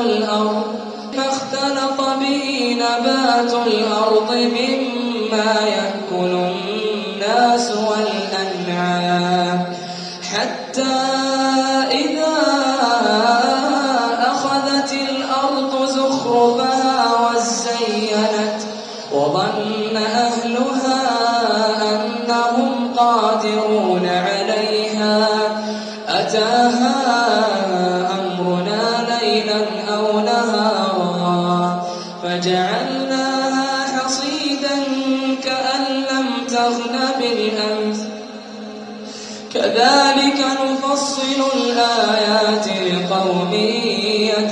الأرض فاختلط به نبات الأرض مما يأكل تغن بالأمس. كذلك نفصل الآيات لقوم يتفكرون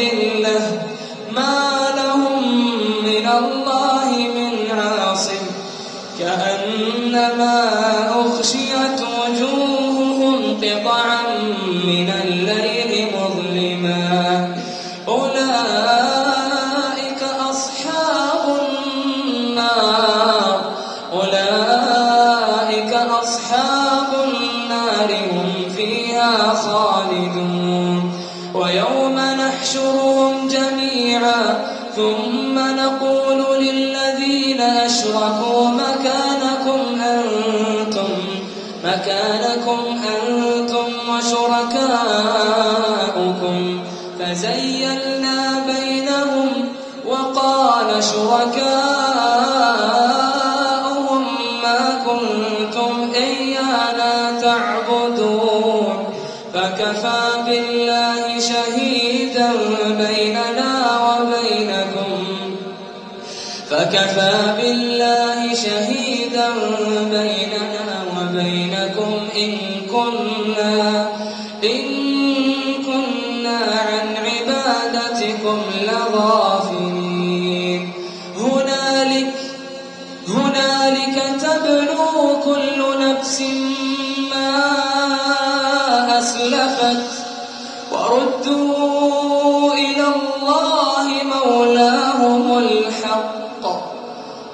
ذلة ما لهم من الله من عاصم. كأنما أغشيت وجوههم قطعا من الليل مظلما. أولئك أصحاب النار. أولئك أصحاب النار. ثم نقول للذين أشركوا مكانكم أنتم مكانكم أنتم وشركاؤكم. فزيلنا بينهم وقال شركاؤهم ما كنتم تعبدون. فكفى بالله شهيدا بيننا فكفى بالله شهيدا بيننا وبينكم إن كنا إن كنا عن عبادتكم لغافلين. هنالك هنالك تبلو كل نفس ما أسلفت وردوا إلى الله مولاهم الحق